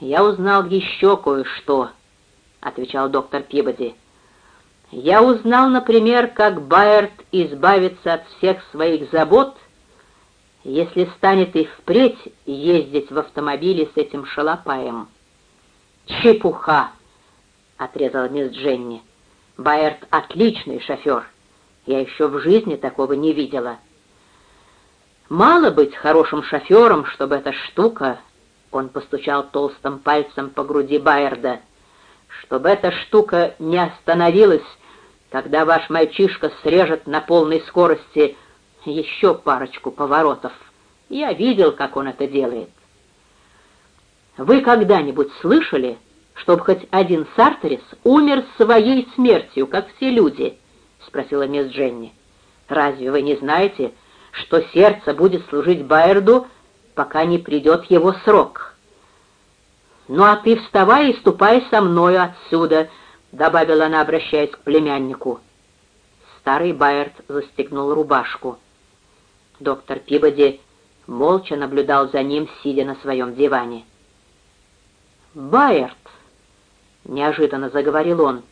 «Я узнал еще кое-что», — отвечал доктор Пибоди. «Я узнал, например, как Байерт избавится от всех своих забот, если станет и впредь ездить в автомобиле с этим шалопаем». «Чепуха!» — отрезала мисс Дженни. «Байерт — отличный шофер. Я еще в жизни такого не видела». «Мало быть хорошим шофером, чтобы эта штука он постучал толстым пальцем по груди Байерда. «Чтобы эта штука не остановилась, когда ваш мальчишка срежет на полной скорости еще парочку поворотов. Я видел, как он это делает». «Вы когда-нибудь слышали, чтобы хоть один Сартерис умер своей смертью, как все люди?» — спросила мисс Дженни. «Разве вы не знаете, что сердце будет служить Байерду, пока не придет его срок. «Ну а ты вставай и ступай со мною отсюда», — добавила она, обращаясь к племяннику. Старый Байерт застегнул рубашку. Доктор Пибоди молча наблюдал за ним, сидя на своем диване. «Байерт», — неожиданно заговорил он,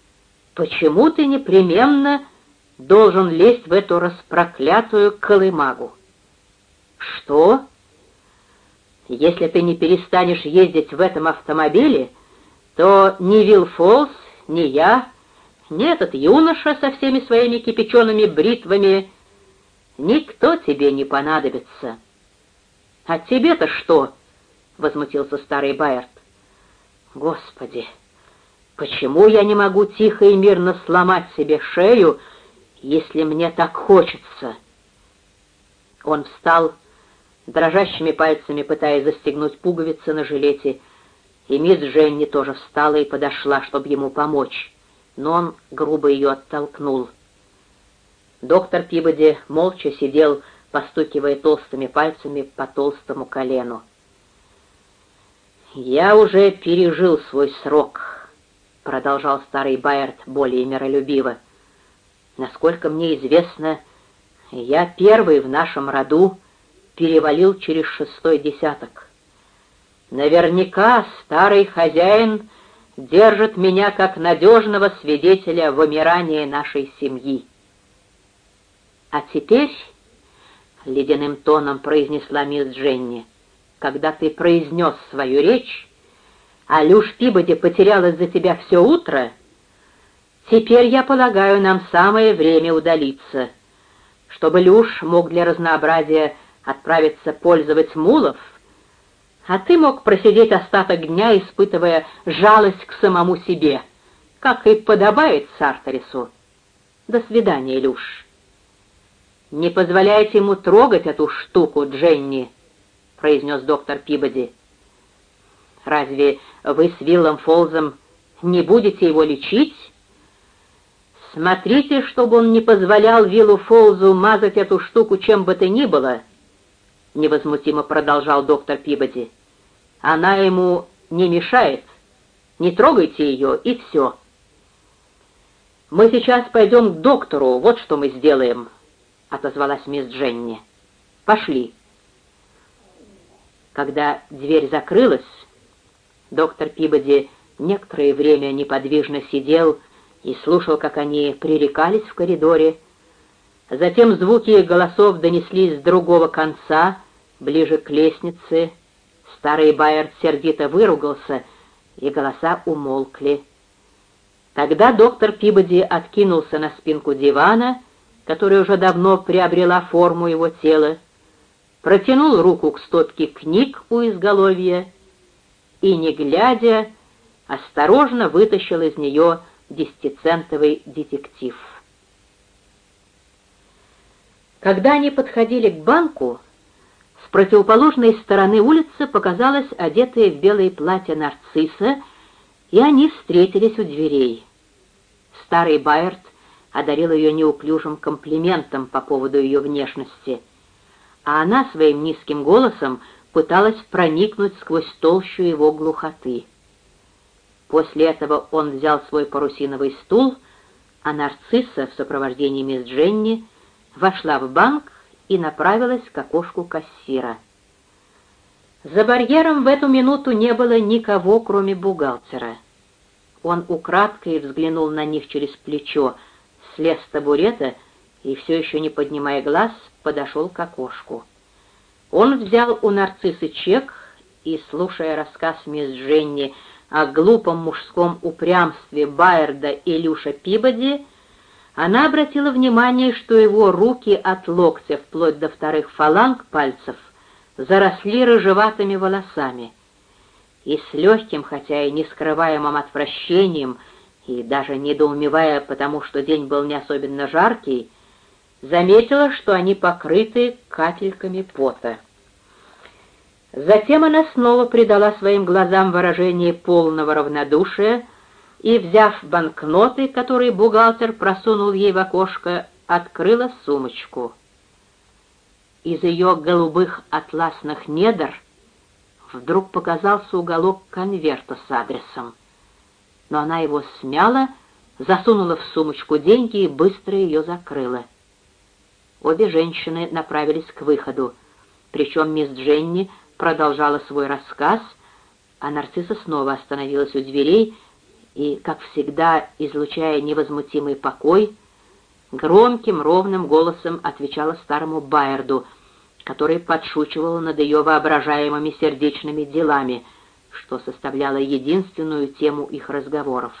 — «почему ты непременно должен лезть в эту распроклятую колымагу?» «Что?» Если ты не перестанешь ездить в этом автомобиле, то ни Вилл Фолс, ни я, ни этот юноша со всеми своими кипячеными бритвами, никто тебе не понадобится. — А тебе-то что? — возмутился старый Байерт. — Господи, почему я не могу тихо и мирно сломать себе шею, если мне так хочется? Он встал дрожащими пальцами пытаясь застегнуть пуговицы на жилете, и мисс Дженни тоже встала и подошла, чтобы ему помочь, но он грубо ее оттолкнул. Доктор Пибоди молча сидел, постукивая толстыми пальцами по толстому колену. «Я уже пережил свой срок», — продолжал старый Байерт более миролюбиво. «Насколько мне известно, я первый в нашем роду, перевалил через шестой десяток. Наверняка старый хозяин держит меня как надежного свидетеля вымирания нашей семьи. А теперь, — ледяным тоном произнесла мисс Дженни, — когда ты произнес свою речь, а Люш Пибоди потерял из-за тебя все утро, теперь, я полагаю, нам самое время удалиться, чтобы Люш мог для разнообразия отправиться пользовать мулов, а ты мог просидеть остаток дня, испытывая жалость к самому себе, как и подобает Сарторису. До свидания, Илюш. Не позволяйте ему трогать эту штуку, Дженни, произнес доктор Пибоди. Разве вы с Виллом Фолзом не будете его лечить? Смотрите, чтобы он не позволял Виллу Фолзу мазать эту штуку чем бы то ни было, —— невозмутимо продолжал доктор Пибоди. «Она ему не мешает. Не трогайте ее, и все». «Мы сейчас пойдем к доктору, вот что мы сделаем», — отозвалась мисс Дженни. «Пошли». Когда дверь закрылась, доктор Пибоди некоторое время неподвижно сидел и слушал, как они пререкались в коридоре. Затем звуки голосов донеслись с другого конца, Ближе к лестнице старый Байерд сердито выругался, и голоса умолкли. Тогда доктор Пибоди откинулся на спинку дивана, которая уже давно приобрела форму его тела, протянул руку к стопке книг у изголовья и, не глядя, осторожно вытащил из нее десятицентовый детектив. Когда они подходили к банку, противоположной стороны улицы показалась одетая в белое платье нарцисса, и они встретились у дверей. Старый Байерт одарил ее неуклюжим комплиментом по поводу ее внешности, а она своим низким голосом пыталась проникнуть сквозь толщу его глухоты. После этого он взял свой парусиновый стул, а нарцисса в сопровождении мисс Дженни вошла в банк и направилась к окошку кассира. За барьером в эту минуту не было никого, кроме бухгалтера. Он украдкой взглянул на них через плечо, слез с табурета и, все еще не поднимая глаз, подошел к окошку. Он взял у нарциссы чек и, слушая рассказ мисс Женни о глупом мужском упрямстве Байерда и Люша Пибоди, она обратила внимание, что его руки от локтя вплоть до вторых фаланг пальцев — заросли рыжеватыми волосами. И с легким, хотя и не скрываемым отвращением, и даже недоумевая, потому что день был не особенно жаркий, заметила, что они покрыты капельками пота. Затем она снова придала своим глазам выражение полного равнодушия и, взяв банкноты, которые бухгалтер просунул ей в окошко, открыла сумочку — из ее голубых атласных недр вдруг показался уголок конверта с адресом. Но она его смяла, засунула в сумочку деньги и быстро ее закрыла. Обе женщины направились к выходу, причем мисс Дженни продолжала свой рассказ, а нарцисса снова остановилась у дверей и, как всегда, излучая невозмутимый покой, громким ровным голосом отвечала старому Байерду, который подшучивал над ее воображаемыми сердечными делами, что составляло единственную тему их разговоров.